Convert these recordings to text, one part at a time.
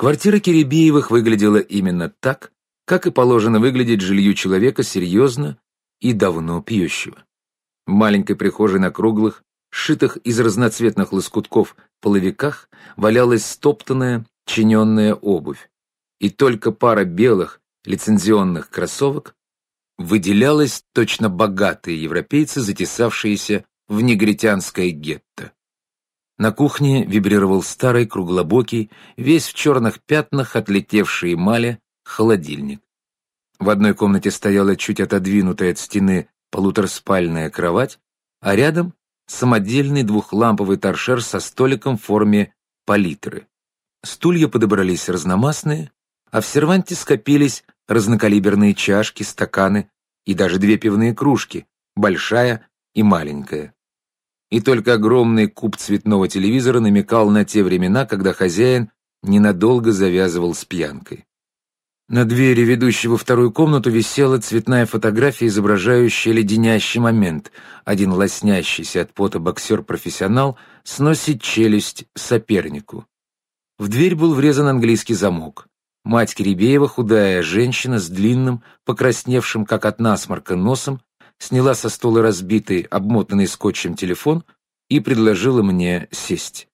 Квартира Киребеевых выглядела именно так, как и положено выглядеть жилью человека серьезно и давно пьющего. В маленькой прихожей на круглых, сшитых из разноцветных лоскутков половиках, валялась стоптанная, чиненная обувь, и только пара белых лицензионных кроссовок выделялась точно богатые европейцы, затесавшиеся в негритянское гетто. На кухне вибрировал старый, круглобокий, весь в черных пятнах отлетевший эмали, холодильник. В одной комнате стояла чуть отодвинутая от стены полутораспальная кровать, а рядом самодельный двухламповый торшер со столиком в форме палитры. Стулья подобрались разномастные, а в серванте скопились разнокалиберные чашки, стаканы и даже две пивные кружки, большая и маленькая и только огромный куб цветного телевизора намекал на те времена, когда хозяин ненадолго завязывал с пьянкой. На двери, ведущей во вторую комнату, висела цветная фотография, изображающая леденящий момент. Один лоснящийся от пота боксер-профессионал сносит челюсть сопернику. В дверь был врезан английский замок. Мать Киребеева, худая женщина с длинным, покрасневшим, как от насморка, носом, сняла со стола разбитый, обмотанный скотчем телефон и предложила мне сесть.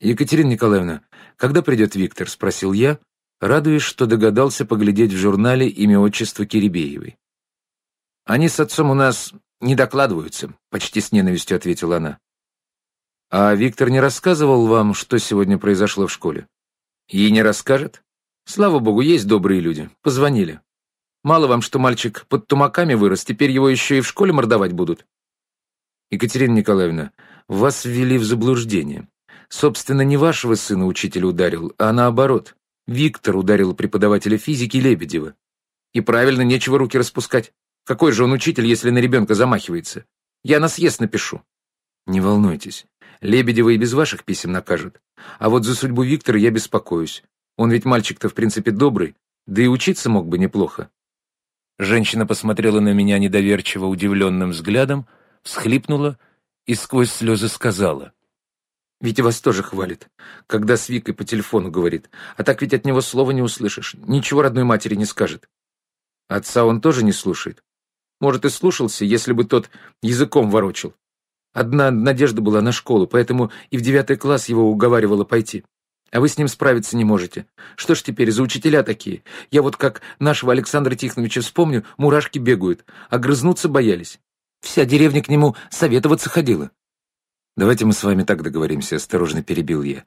«Екатерина Николаевна, когда придет Виктор?» — спросил я, радуясь, что догадался поглядеть в журнале имя-отчество Киребеевой. «Они с отцом у нас не докладываются», — почти с ненавистью ответила она. «А Виктор не рассказывал вам, что сегодня произошло в школе?» «И не расскажет? Слава богу, есть добрые люди. Позвонили. Мало вам, что мальчик под тумаками вырос, теперь его еще и в школе мордовать будут. Екатерина Николаевна, вас ввели в заблуждение. Собственно, не вашего сына учитель ударил, а наоборот. Виктор ударил преподавателя физики Лебедева. И правильно, нечего руки распускать. Какой же он учитель, если на ребенка замахивается? Я на съезд напишу. Не волнуйтесь. Лебедева и без ваших писем накажут. А вот за судьбу Виктора я беспокоюсь. Он ведь мальчик-то в принципе добрый, да и учиться мог бы неплохо. Женщина посмотрела на меня недоверчиво удивленным взглядом, всхлипнула и сквозь слезы сказала. «Витя вас тоже хвалит, когда с Викой по телефону говорит, а так ведь от него слова не услышишь, ничего родной матери не скажет. Отца он тоже не слушает. Может, и слушался, если бы тот языком ворочил. Одна надежда была на школу, поэтому и в девятый класс его уговаривала пойти. А вы с ним справиться не можете. Что ж теперь за учителя такие? Я вот как нашего Александра Тихоновича вспомню, мурашки бегают, а грызнуться боялись. Вся деревня к нему советоваться ходила. Давайте мы с вами так договоримся, осторожно перебил я.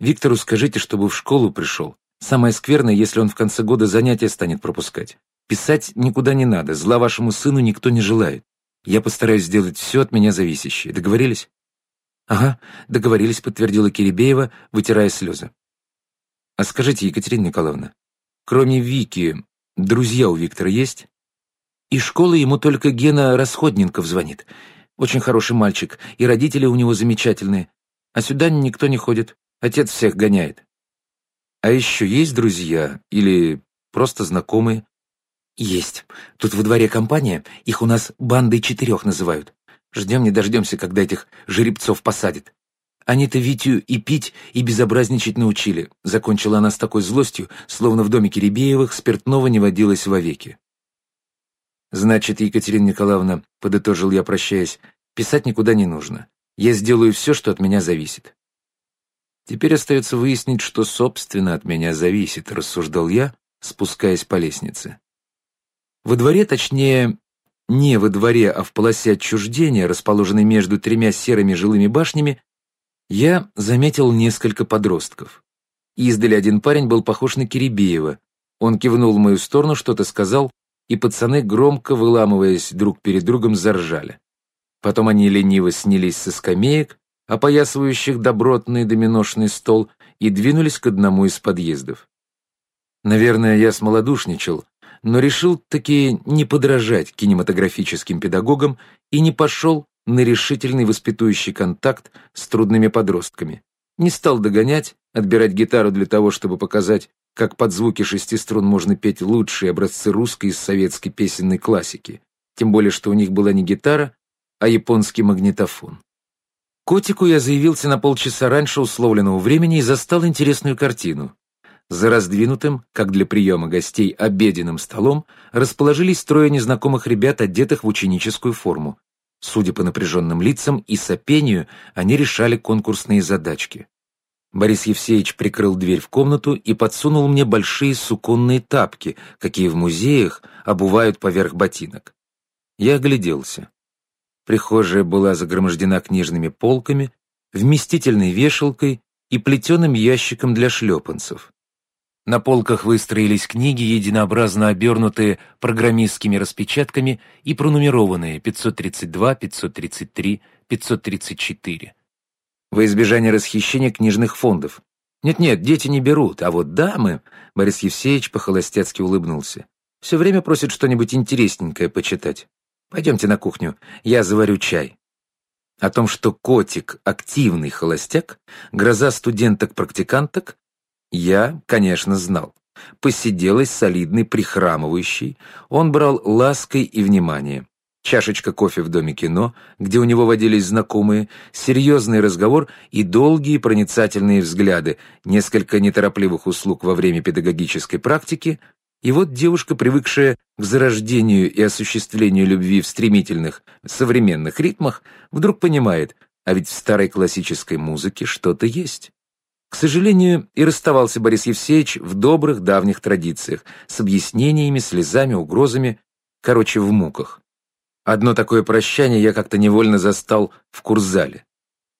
Виктору скажите, чтобы в школу пришел. Самое скверное, если он в конце года занятия станет пропускать. Писать никуда не надо, зла вашему сыну никто не желает. Я постараюсь сделать все от меня зависящее. Договорились? «Ага, договорились», — подтвердила Киребеева, вытирая слезы. «А скажите, Екатерина Николаевна, кроме Вики, друзья у Виктора есть?» «И школы ему только Гена Расходненков звонит. Очень хороший мальчик, и родители у него замечательные. А сюда никто не ходит, отец всех гоняет». «А еще есть друзья или просто знакомые?» «Есть. Тут во дворе компания, их у нас бандой четырех называют. Ждем не дождемся, когда этих жеребцов посадят. Они-то Витю и пить, и безобразничать научили. Закончила она с такой злостью, словно в доме Киребеевых спиртного не водилось вовеки. «Значит, Екатерина Николаевна, — подытожил я, прощаясь, — писать никуда не нужно. Я сделаю все, что от меня зависит». «Теперь остается выяснить, что, собственно, от меня зависит», — рассуждал я, спускаясь по лестнице. Во дворе, точнее, не во дворе, а в полосе отчуждения, расположенной между тремя серыми жилыми башнями, я заметил несколько подростков. Издали один парень был похож на Киребеева. Он кивнул в мою сторону, что-то сказал, и пацаны, громко выламываясь друг перед другом, заржали. Потом они лениво снялись со скамеек, опоясывающих добротный доминошный стол, и двинулись к одному из подъездов. Наверное, я смолодушничал, но решил таки не подражать кинематографическим педагогам и не пошел на решительный воспитующий контакт с трудными подростками. Не стал догонять, отбирать гитару для того, чтобы показать, как под звуки шести струн можно петь лучшие образцы русской и советской песенной классики, тем более, что у них была не гитара, а японский магнитофон. котику я заявился на полчаса раньше условленного времени и застал интересную картину. За раздвинутым, как для приема гостей, обеденным столом расположились трое незнакомых ребят, одетых в ученическую форму. Судя по напряженным лицам и сопению, они решали конкурсные задачки. Борис Евсеевич прикрыл дверь в комнату и подсунул мне большие суконные тапки, какие в музеях обувают поверх ботинок. Я огляделся. Прихожая была загромождена книжными полками, вместительной вешалкой и плетеным ящиком для шлепанцев. На полках выстроились книги, единообразно обернутые программистскими распечатками и пронумерованные 532, 533, 534. Во избежание расхищения книжных фондов. Нет-нет, дети не берут, а вот дамы... Борис Евсеевич по-холостяцки улыбнулся. Все время просят что-нибудь интересненькое почитать. Пойдемте на кухню, я заварю чай. О том, что котик — активный холостяк, гроза студенток-практиканток, я, конечно, знал. Посиделась солидный, прихрамывающий, он брал лаской и вниманием. Чашечка кофе в доме кино, где у него водились знакомые, серьезный разговор и долгие проницательные взгляды, несколько неторопливых услуг во время педагогической практики, и вот девушка, привыкшая к зарождению и осуществлению любви в стремительных, современных ритмах, вдруг понимает, а ведь в старой классической музыке что-то есть. К сожалению, и расставался Борис Евсеевич в добрых давних традициях, с объяснениями, слезами, угрозами, короче, в муках. Одно такое прощание я как-то невольно застал в курзале.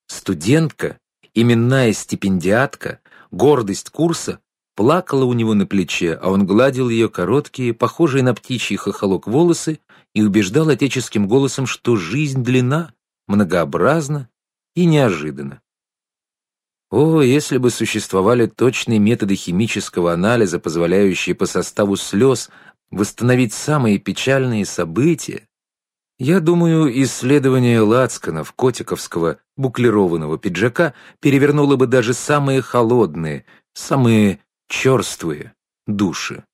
Студентка, именная стипендиатка, гордость курса, плакала у него на плече, а он гладил ее короткие, похожие на птичий хохолок волосы и убеждал отеческим голосом, что жизнь длина, многообразна и неожиданна. О, если бы существовали точные методы химического анализа, позволяющие по составу слез восстановить самые печальные события, я думаю, исследование лацканов котиковского буклированного пиджака перевернуло бы даже самые холодные, самые черствые души.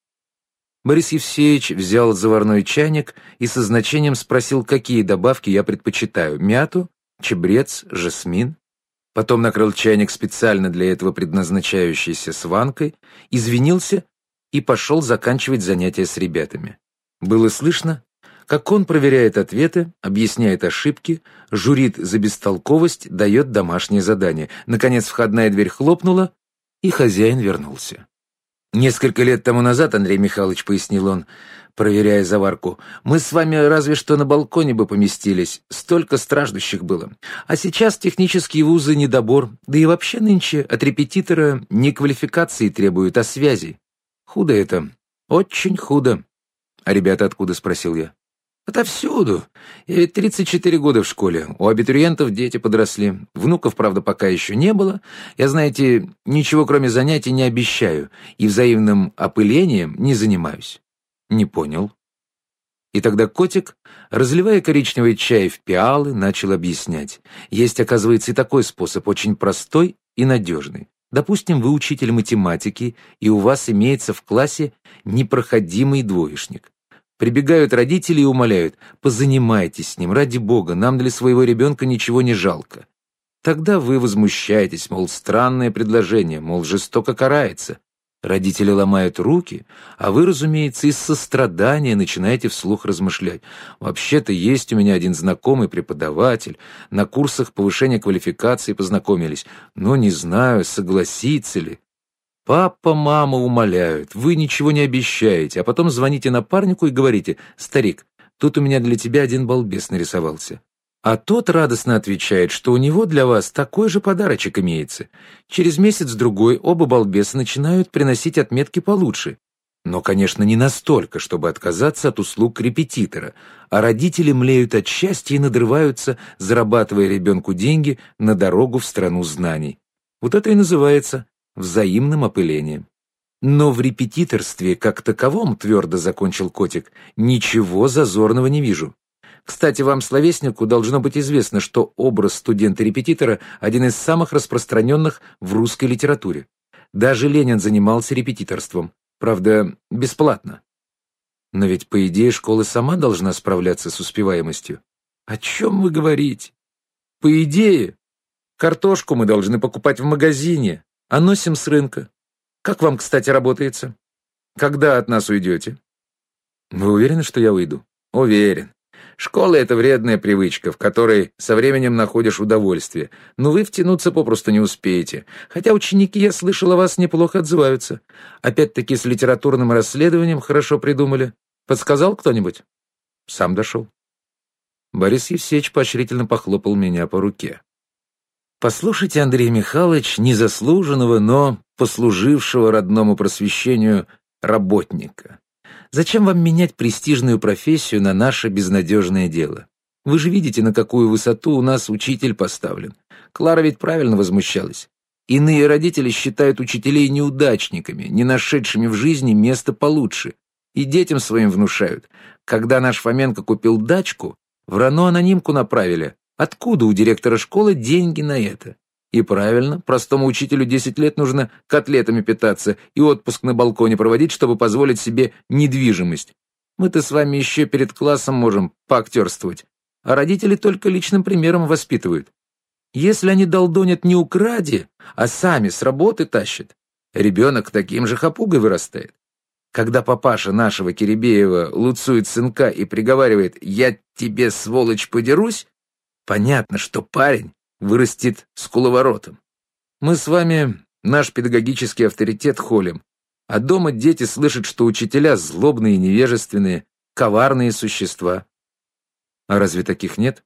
Борис Евсеевич взял заварной чайник и со значением спросил, какие добавки я предпочитаю – мяту, чебрец, жасмин. Потом накрыл чайник специально для этого предназначающийся сванкой, извинился и пошел заканчивать занятия с ребятами. Было слышно, как он проверяет ответы, объясняет ошибки, журит за бестолковость, дает домашнее задание. Наконец входная дверь хлопнула, и хозяин вернулся. Несколько лет тому назад, Андрей Михайлович, пояснил он, проверяя заварку. «Мы с вами разве что на балконе бы поместились, столько страждущих было. А сейчас технические вузы недобор, да и вообще нынче от репетитора не квалификации требуют, а связи. Худо это, очень худо». «А ребята откуда?» — спросил я. «Отовсюду. Я ведь 34 года в школе. У абитуриентов дети подросли. Внуков, правда, пока еще не было. Я, знаете, ничего кроме занятий не обещаю и взаимным опылением не занимаюсь. Не понял. И тогда котик, разливая коричневый чай в пиалы, начал объяснять. Есть, оказывается, и такой способ, очень простой и надежный. Допустим, вы учитель математики, и у вас имеется в классе непроходимый двоечник. Прибегают родители и умоляют, позанимайтесь с ним, ради бога, нам для своего ребенка ничего не жалко. Тогда вы возмущаетесь, мол, странное предложение, мол, жестоко карается. Родители ломают руки, а вы, разумеется, из сострадания начинаете вслух размышлять. Вообще-то есть у меня один знакомый преподаватель, на курсах повышения квалификации познакомились, но не знаю, согласится ли. Папа, мама умоляют, вы ничего не обещаете, а потом звоните напарнику и говорите, «Старик, тут у меня для тебя один балбес нарисовался». А тот радостно отвечает, что у него для вас такой же подарочек имеется. Через месяц-другой оба балбеса начинают приносить отметки получше. Но, конечно, не настолько, чтобы отказаться от услуг репетитора, а родители млеют от счастья и надрываются, зарабатывая ребенку деньги на дорогу в страну знаний. Вот это и называется взаимным опылением. Но в репетиторстве как таковом, твердо закончил котик, ничего зазорного не вижу. Кстати, вам, словеснику, должно быть известно, что образ студента-репетитора один из самых распространенных в русской литературе. Даже Ленин занимался репетиторством, правда, бесплатно. Но ведь, по идее, школа сама должна справляться с успеваемостью. О чем вы говорите? По идее, Картошку мы должны покупать в магазине, а носим с рынка. Как вам, кстати, работается? Когда от нас уйдете? Вы уверены, что я уйду? Уверен. Школа — это вредная привычка, в которой со временем находишь удовольствие, но вы втянуться попросту не успеете. Хотя ученики, я слышал, о вас неплохо отзываются. Опять-таки с литературным расследованием хорошо придумали. Подсказал кто-нибудь? Сам дошел. Борис Евсеевич поощрительно похлопал меня по руке. «Послушайте, Андрей Михайлович, незаслуженного, но послужившего родному просвещению работника. Зачем вам менять престижную профессию на наше безнадежное дело? Вы же видите, на какую высоту у нас учитель поставлен. Клара ведь правильно возмущалась. Иные родители считают учителей неудачниками, не нашедшими в жизни место получше. И детям своим внушают. Когда наш Фоменко купил дачку, в РАНО анонимку направили. Откуда у директора школы деньги на это? И правильно, простому учителю 10 лет нужно котлетами питаться и отпуск на балконе проводить, чтобы позволить себе недвижимость. Мы-то с вами еще перед классом можем поактерствовать, а родители только личным примером воспитывают. Если они долдонят не укради, а сами с работы тащат, ребенок таким же хапугой вырастает. Когда папаша нашего Киребеева луцует сынка и приговаривает «я тебе, сволочь, подерусь», понятно, что парень вырастет с куловоротом. Мы с вами наш педагогический авторитет холим, а дома дети слышат, что учителя злобные невежественные, коварные существа. А разве таких нет?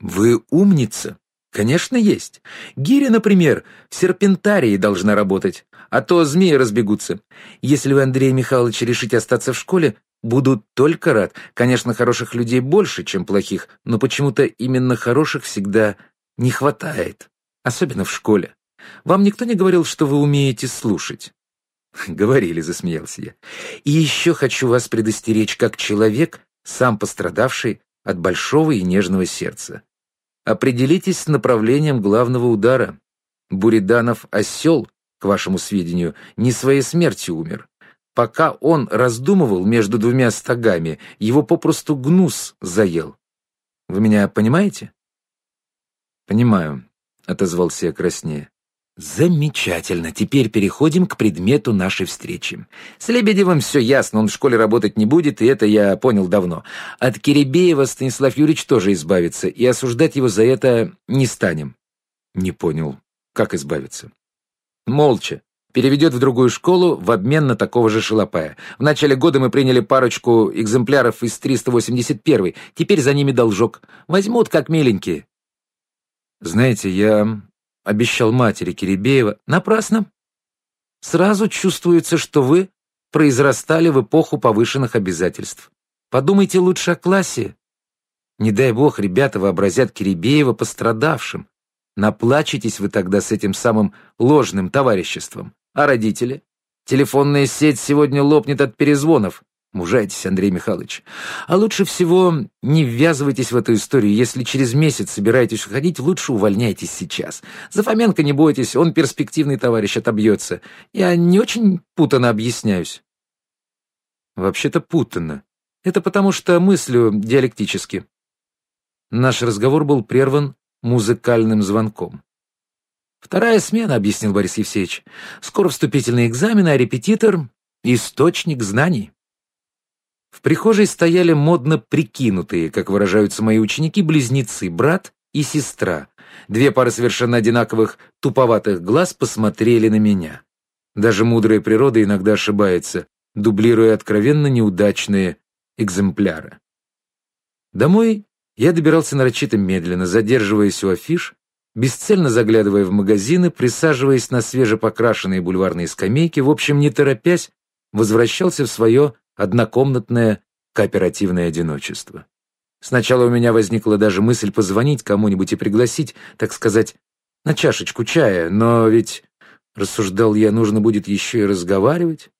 Вы умница. Конечно, есть. Гиря, например, в серпентарии должна работать, а то змеи разбегутся. Если вы, Андрей Михайлович, решите остаться в школе, буду только рад. Конечно, хороших людей больше, чем плохих, но почему-то именно хороших всегда не хватает, особенно в школе. Вам никто не говорил, что вы умеете слушать?» «Говорили», — засмеялся я. «И еще хочу вас предостеречь, как человек, сам пострадавший от большого и нежного сердца. Определитесь с направлением главного удара. Буриданов осел, к вашему сведению, не своей смертью умер. Пока он раздумывал между двумя стогами, его попросту гнус заел. Вы меня понимаете?» «Понимаю», — отозвался я краснее. «Замечательно. Теперь переходим к предмету нашей встречи. С Лебедевым все ясно, он в школе работать не будет, и это я понял давно. От Киребеева Станислав Юрьевич тоже избавится, и осуждать его за это не станем». «Не понял. Как избавиться?» «Молча. Переведет в другую школу в обмен на такого же шалопая. В начале года мы приняли парочку экземпляров из 381 теперь за ними должок. Возьмут как миленькие. Знаете, я обещал матери Киребеева. Напрасно. Сразу чувствуется, что вы произрастали в эпоху повышенных обязательств. Подумайте лучше о классе. Не дай бог, ребята вообразят Киребеева пострадавшим. Наплачетесь вы тогда с этим самым ложным товариществом. А родители? Телефонная сеть сегодня лопнет от перезвонов. Мужайтесь, Андрей Михайлович. А лучше всего не ввязывайтесь в эту историю. Если через месяц собираетесь уходить, лучше увольняйтесь сейчас. За Фоменко не бойтесь, он перспективный товарищ, отобьется. Я не очень путано объясняюсь. Вообще-то путано. Это потому что мыслю диалектически. Наш разговор был прерван музыкальным звонком. «Вторая смена», — объяснил Борис Евсеевич. «Скоро вступительные экзамены, а репетитор — источник знаний». В прихожей стояли модно прикинутые, как выражаются мои ученики, близнецы, брат и сестра. Две пары совершенно одинаковых туповатых глаз посмотрели на меня. Даже мудрая природа иногда ошибается, дублируя откровенно неудачные экземпляры. Домой я добирался нарочито медленно, задерживаясь у афиш, бесцельно заглядывая в магазины, присаживаясь на свежепокрашенные бульварные скамейки, в общем, не торопясь, возвращался в свое однокомнатное кооперативное одиночество. Сначала у меня возникла даже мысль позвонить кому-нибудь и пригласить, так сказать, на чашечку чая, но ведь, рассуждал я, нужно будет еще и разговаривать.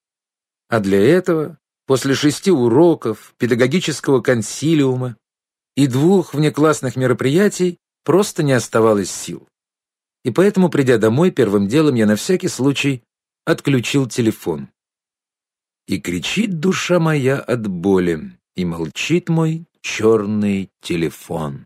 А для этого, после шести уроков, педагогического консилиума и двух внеклассных мероприятий, просто не оставалось сил. И поэтому, придя домой, первым делом я на всякий случай отключил телефон. И кричит душа моя от боли, и молчит мой черный телефон.